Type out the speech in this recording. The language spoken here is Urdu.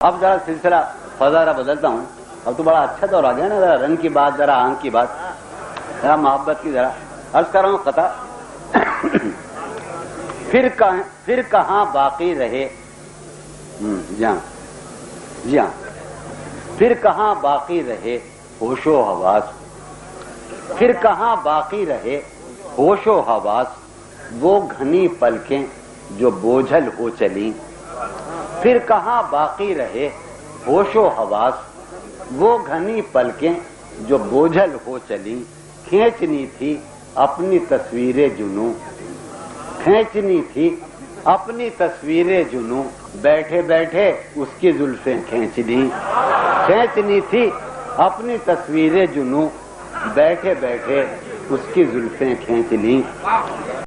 اب ذرا سلسلہ فضارہ بدلتا ہوں۔ اب تو بڑا اچھا دور آ گیا نا، ذرا رنگ کی بات، ذرا آنکھ کی بات، ذرا محبت کی، ذرا۔ عرض کر رہا ہوں قطع پھر کہاں پھر کہاں باقی رہے؟ جی ہاں۔ جی ہاں۔ پھر کہاں باقی رہے؟ ہوش و حواس۔ پھر کہاں باقی رہے؟ ہوش و حواس۔ وہ گھنی پلکیں جو بوجھل ہو چلی پھر کہاں باقی رہے؟ ہوش و حواس، وہ گھنی پلکیں جو بوجھل ہو چلی کھینچنی تھی اپنی تصویر جنو کھینچنی تھی اپنی تصویر جنو بیٹھے بیٹھے اس کی زلفیں کھینچ لی کھینچنی تھی اپنی تصویر جنو بیٹھے بیٹھے اس کی زلفیں کھینچ لی